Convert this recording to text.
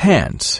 pants.